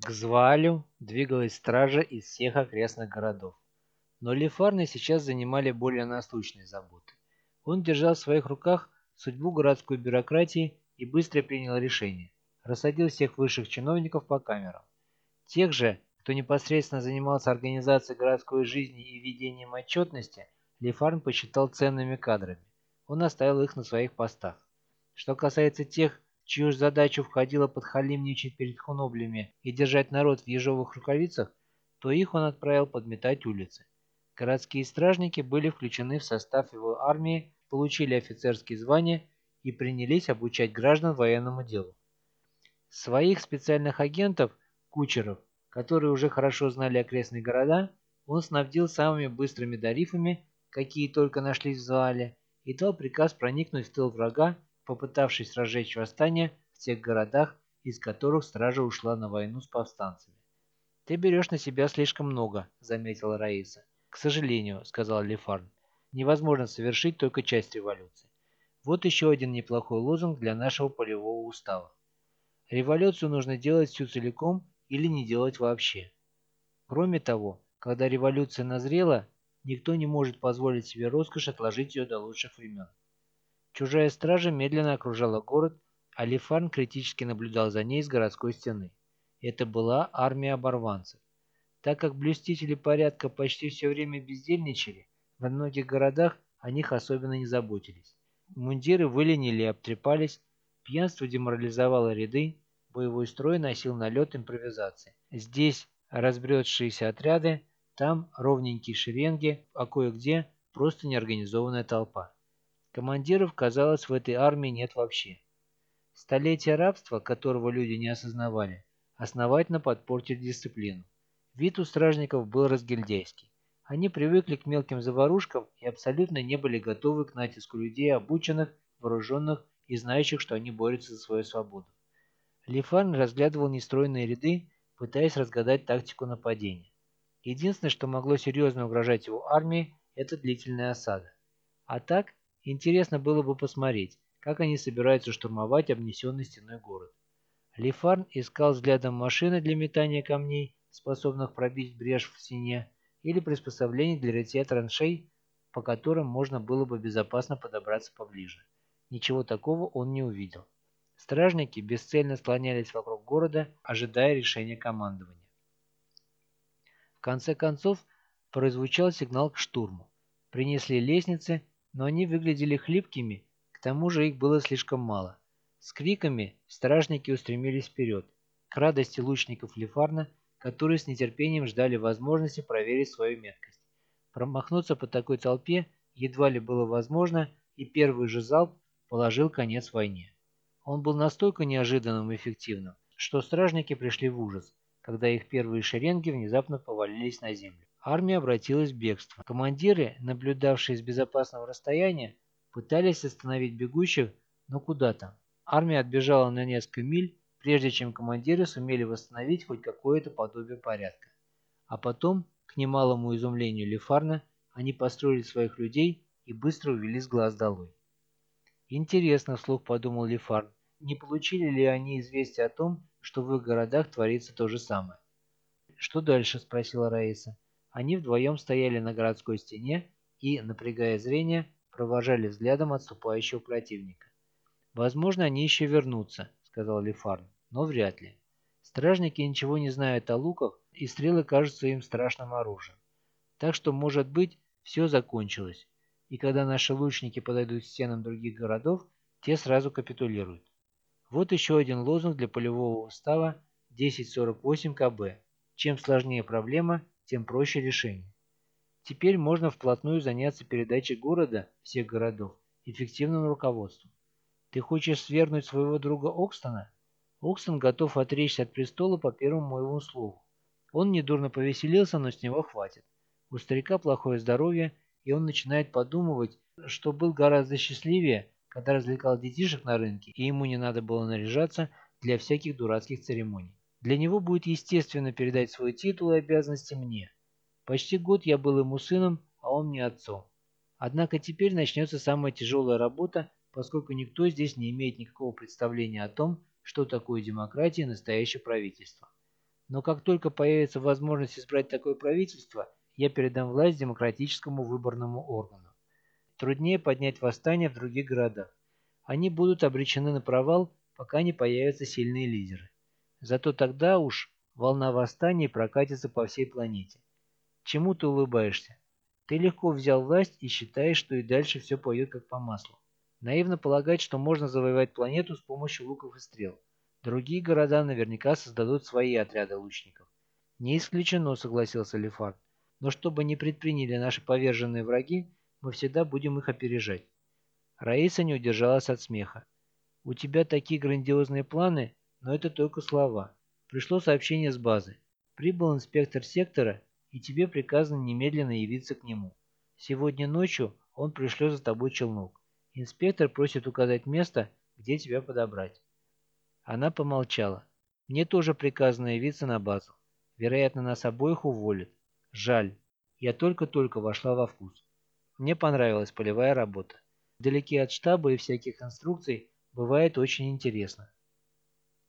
К Звалю двигалась стража из всех окрестных городов. Но Лефарны сейчас занимали более насущные заботы. Он держал в своих руках судьбу городской бюрократии и быстро принял решение. Рассадил всех высших чиновников по камерам. Тех же, кто непосредственно занимался организацией городской жизни и ведением отчетности, Лефарн посчитал ценными кадрами. Он оставил их на своих постах. Что касается тех, чью задачу входило подхалимничать перед хуноблями и держать народ в ежовых рукавицах, то их он отправил подметать улицы. Городские стражники были включены в состав его армии, получили офицерские звания и принялись обучать граждан военному делу. Своих специальных агентов, кучеров, которые уже хорошо знали окрестные города, он снабдил самыми быстрыми дарифами, какие только нашлись в зале, и дал приказ проникнуть в тыл врага, попытавшись разжечь восстание в тех городах, из которых стража ушла на войну с повстанцами. «Ты берешь на себя слишком много», — заметила Раиса. «К сожалению», — сказал Лефарн, — «невозможно совершить только часть революции. Вот еще один неплохой лозунг для нашего полевого устава. Революцию нужно делать всю целиком или не делать вообще. Кроме того, когда революция назрела, Никто не может позволить себе роскошь отложить ее до лучших времен. Чужая стража медленно окружала город, а Лифарн критически наблюдал за ней с городской стены. Это была армия оборванцев. Так как блюстители порядка почти все время бездельничали, во многих городах о них особенно не заботились. Мундиры выленили и обтрепались, пьянство деморализовало ряды, боевой строй носил налет импровизации. Здесь разбредшиеся отряды там ровненькие шеренги, а кое-где просто неорганизованная толпа. Командиров, казалось, в этой армии нет вообще. Столетия рабства, которого люди не осознавали, основательно подпортили дисциплину. Вид у стражников был разгильдяйский. Они привыкли к мелким заварушкам и абсолютно не были готовы к натиску людей, обученных, вооруженных и знающих, что они борются за свою свободу. Лифарн разглядывал нестройные ряды, пытаясь разгадать тактику нападения. Единственное, что могло серьезно угрожать его армии, это длительная осада. А так, интересно было бы посмотреть, как они собираются штурмовать обнесенный стеной город. Лифарн искал взглядом машины для метания камней, способных пробить брешь в стене, или приспособлений для рытья траншей, по которым можно было бы безопасно подобраться поближе. Ничего такого он не увидел. Стражники бесцельно склонялись вокруг города, ожидая решения командования. В конце концов, прозвучал сигнал к штурму. Принесли лестницы, но они выглядели хлипкими, к тому же их было слишком мало. С криками стражники устремились вперед, к радости лучников Лефарна, которые с нетерпением ждали возможности проверить свою меткость. Промахнуться по такой толпе едва ли было возможно, и первый же залп положил конец войне. Он был настолько неожиданным и эффективным, что стражники пришли в ужас когда их первые шеренги внезапно повалились на землю. Армия обратилась в бегство. Командиры, наблюдавшие с безопасного расстояния, пытались остановить бегущих, но куда там. Армия отбежала на несколько миль, прежде чем командиры сумели восстановить хоть какое-то подобие порядка. А потом, к немалому изумлению Лефарна, они построили своих людей и быстро увели с глаз долой. Интересно, вслух подумал Лефарн, не получили ли они известие о том, что в их городах творится то же самое. «Что дальше?» – спросила Раиса. Они вдвоем стояли на городской стене и, напрягая зрение, провожали взглядом отступающего противника. «Возможно, они еще вернутся», – сказал Лефарн, – «но вряд ли. Стражники ничего не знают о луках, и стрелы кажутся им страшным оружием. Так что, может быть, все закончилось, и когда наши лучники подойдут к стенам других городов, те сразу капитулируют. Вот еще один лозунг для полевого устава 1048 КБ. Чем сложнее проблема, тем проще решение. Теперь можно вплотную заняться передачей города, всех городов, эффективным руководством. Ты хочешь свергнуть своего друга Окстона? Окстон готов отречься от престола по первому моему слову. Он недурно повеселился, но с него хватит. У старика плохое здоровье, и он начинает подумывать, что был гораздо счастливее, когда развлекал детишек на рынке, и ему не надо было наряжаться для всяких дурацких церемоний. Для него будет естественно передать свой титул и обязанности мне. Почти год я был ему сыном, а он мне отцом. Однако теперь начнется самая тяжелая работа, поскольку никто здесь не имеет никакого представления о том, что такое демократия и настоящее правительство. Но как только появится возможность избрать такое правительство, я передам власть демократическому выборному органу. Труднее поднять восстание в других городах. Они будут обречены на провал, пока не появятся сильные лидеры. Зато тогда уж волна восстаний прокатится по всей планете. Чему ты улыбаешься? Ты легко взял власть и считаешь, что и дальше все пойдет как по маслу. Наивно полагать, что можно завоевать планету с помощью луков и стрел. Другие города наверняка создадут свои отряды лучников. Не исключено, согласился Лефард. Но чтобы не предприняли наши поверженные враги, мы всегда будем их опережать. Раиса не удержалась от смеха. У тебя такие грандиозные планы, но это только слова. Пришло сообщение с базы. Прибыл инспектор сектора, и тебе приказано немедленно явиться к нему. Сегодня ночью он пришлет за тобой челнок. Инспектор просит указать место, где тебя подобрать. Она помолчала. Мне тоже приказано явиться на базу. Вероятно, нас обоих уволят. Жаль. Я только-только вошла во вкус. Мне понравилась полевая работа. Вдалеке от штаба и всяких инструкций бывает очень интересно.